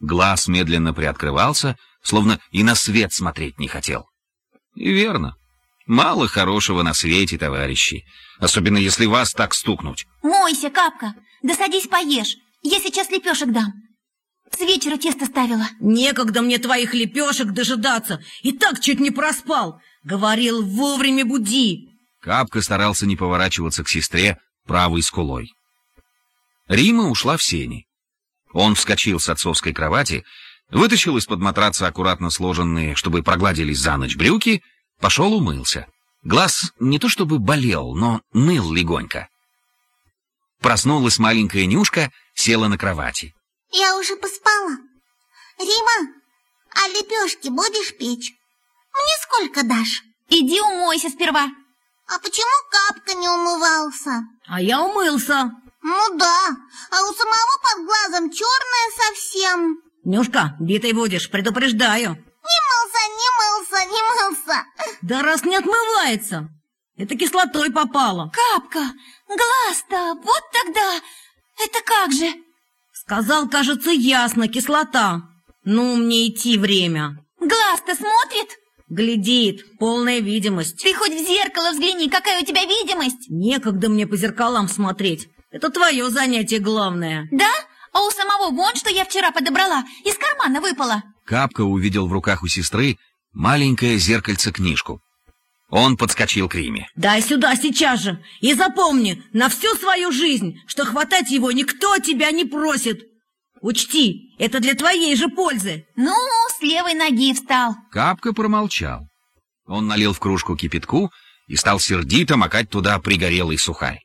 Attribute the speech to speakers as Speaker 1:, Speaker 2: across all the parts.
Speaker 1: Глаз медленно приоткрывался, словно и на свет смотреть не хотел. И верно. Мало хорошего на свете, товарищи. Особенно если вас так стукнуть.
Speaker 2: Мойся, Капка. Да садись поешь. Я сейчас лепешек дам. С вечера тесто ставила.
Speaker 3: Некогда мне твоих лепешек дожидаться. И так чуть не проспал. Говорил, вовремя буди.
Speaker 1: Капка старался не поворачиваться к сестре правой скулой. Рима ушла в сени. Он вскочил с отцовской кровати, вытащил из-под матраца аккуратно сложенные, чтобы прогладились за ночь брюки, пошел умылся. Глаз не то чтобы болел, но ныл легонько. Проснулась маленькая Нюшка, села на кровати.
Speaker 4: Я уже поспала. Рима, а лепешки будешь печь? Мне сколько дашь?
Speaker 2: Иди умойся сперва.
Speaker 4: А почему Капка не умывался?
Speaker 3: А я умылся.
Speaker 4: Ну да, а у самого под глазом черное совсем.
Speaker 3: Нюшка, битой будешь, предупреждаю.
Speaker 4: Не мылся, не мылся, не мылся.
Speaker 3: Да раз не отмывается. Это кислотой попало.
Speaker 2: Капка, глаз-то, вот тогда. Это как же?
Speaker 3: Сказал, кажется, ясно, кислота. Ну, мне идти время.
Speaker 2: Глаз-то смотрит?
Speaker 3: Глядит, полная видимость.
Speaker 2: Ты хоть в зеркало взгляни, какая у тебя видимость?
Speaker 3: Некогда мне по зеркалам смотреть. Это твое занятие главное.
Speaker 2: Да? А у самого вон, что я вчера подобрала, из кармана выпало.
Speaker 1: Капка увидел в руках у сестры маленькое зеркальце-книжку. Он подскочил к Риме.
Speaker 3: Дай сюда сейчас же и запомни на всю свою жизнь, что хватать его никто тебя не просит. Учти, это для твоей же пользы.
Speaker 2: Ну, с левой ноги встал.
Speaker 1: Капка промолчал. Он налил в кружку кипятку и стал сердито макать туда пригорелый сухарь.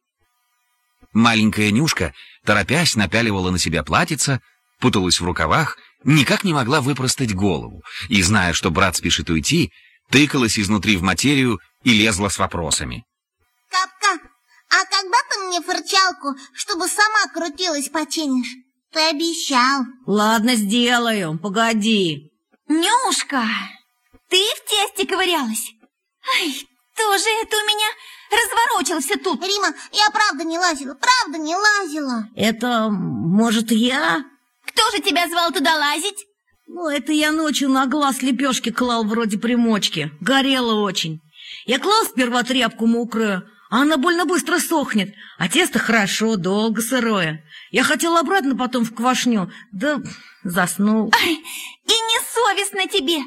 Speaker 1: Маленькая Нюшка, торопясь, напяливала на себя платьице, путалась в рукавах, никак не могла выпростать голову, и, зная, что брат спешит уйти, тыкалась изнутри в материю и лезла с вопросами.
Speaker 4: Капка, а когда ты мне фырчалку, чтобы сама крутилась, починишь? Ты обещал.
Speaker 3: Ладно, сделаю, погоди.
Speaker 2: Нюшка, ты в тесте ковырялась? Ай, тоже это у меня разворочился тут.
Speaker 4: Рима, я правда не лазила, правда не лазила.
Speaker 3: Это, может, я?
Speaker 2: Кто же тебя звал туда лазить?
Speaker 3: Ну, это я ночью на глаз лепешки клал вроде примочки. Горело очень. Я клал сперва тряпку мокрую, а она больно быстро сохнет, а тесто хорошо, долго сырое. Я хотел обратно потом в квашню, да заснул.
Speaker 2: Ай, и не совестно тебе.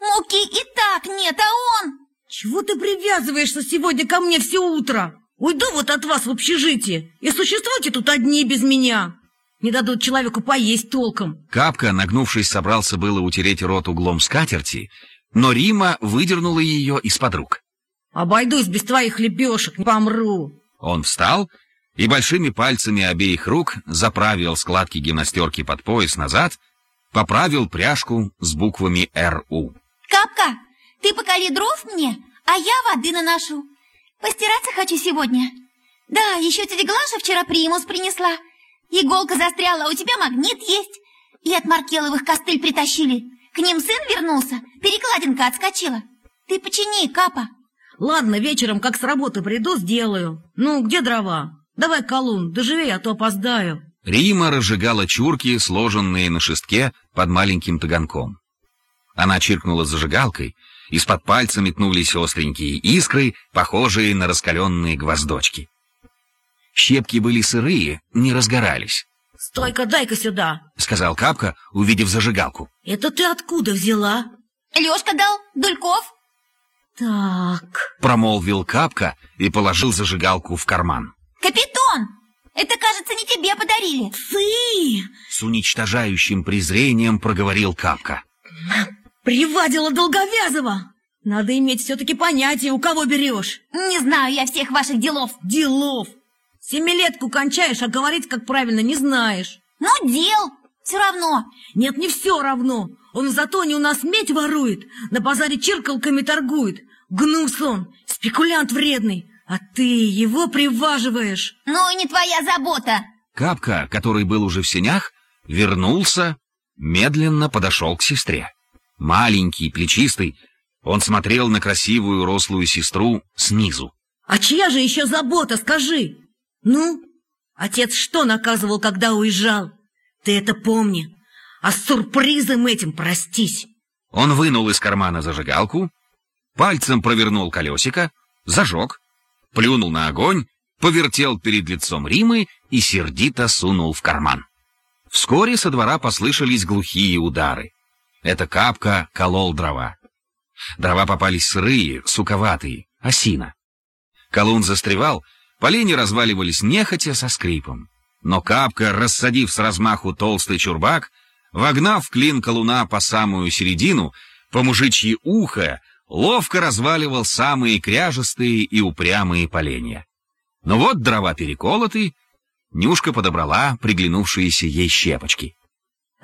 Speaker 2: Муки и так нет, а он...
Speaker 3: Чего ты привязываешься сегодня ко мне все утро? Уйду вот от вас в общежитие, и существуйте тут одни без меня. Не дадут человеку поесть толком.
Speaker 1: Капка, нагнувшись, собрался было утереть рот углом скатерти, но Рима выдернула ее из-под рук.
Speaker 3: Обойдусь без твоих лепешек, не помру.
Speaker 1: Он встал и большими пальцами обеих рук заправил складки гимнастерки под пояс назад, поправил пряжку с буквами «РУ».
Speaker 2: Капка, ты покали дров мне, а я воды наношу. Постираться хочу сегодня. Да, еще тетя Глаша вчера примус принесла. Иголка застряла, а у тебя магнит есть. И от Маркеловых костыль притащили. К ним сын вернулся, перекладинка отскочила. Ты почини, Капа.
Speaker 3: Ладно, вечером, как с работы приду, сделаю. Ну, где дрова? Давай колун, доживи, а то опоздаю.
Speaker 1: Рима разжигала чурки, сложенные на шестке под маленьким таганком. Она чиркнула зажигалкой, из-под пальца метнулись остренькие искры, похожие на раскаленные гвоздочки. Щепки были сырые, не разгорались.
Speaker 3: «Стой-ка, дай-ка сюда!»
Speaker 1: — сказал Капка, увидев зажигалку.
Speaker 3: «Это ты откуда взяла?»
Speaker 2: «Лешка дал, Дульков».
Speaker 3: «Так...»
Speaker 1: — промолвил Капка и положил зажигалку в карман.
Speaker 2: «Капитон! Это, кажется, не тебе подарили!»
Speaker 3: «Ты!»
Speaker 1: — с уничтожающим презрением проговорил Капка.
Speaker 3: «Привадила Долговязова! Надо иметь все-таки понятие, у кого берешь!»
Speaker 2: «Не знаю я всех ваших делов!»
Speaker 3: «Делов! Семилетку кончаешь, а говорить, как правильно, не знаешь!»
Speaker 2: «Ну, дел! Все равно!»
Speaker 3: «Нет, не все равно! Он в затоне у нас медь ворует, на базаре чиркалками торгует! Гнус он, спекулянт вредный!» А ты его приваживаешь.
Speaker 2: Ну и не твоя забота.
Speaker 1: Капка, который был уже в сенях, вернулся, медленно подошел к сестре. Маленький, плечистый, он смотрел на красивую рослую сестру снизу.
Speaker 3: А чья же еще забота, скажи? Ну, отец что наказывал, когда уезжал? Ты это помни. а с сюрпризом этим простись.
Speaker 1: Он вынул из кармана зажигалку, пальцем провернул колесико, зажег, плюнул на огонь, повертел перед лицом Римы и сердито сунул в карман. Вскоре со двора послышались глухие удары. Это капка колол дрова. Дрова попались сырые, суковатые, осина. Колун застревал, поленья разваливались нехотя со скрипом. Но капка, рассадив с размаху толстый чурбак, вогнав клин колуна по самую середину, по мужичьи ухо, ловко разваливал самые кряжестые и упрямые поленья. Но вот дрова переколоты, Нюшка подобрала приглянувшиеся ей щепочки.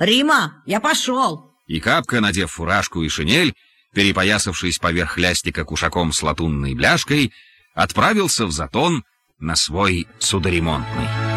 Speaker 3: «Рима, я пошел!»
Speaker 1: И Капка, надев фуражку и шинель, перепоясавшись поверх лястика кушаком с латунной бляшкой, отправился в затон на свой судоремонтный.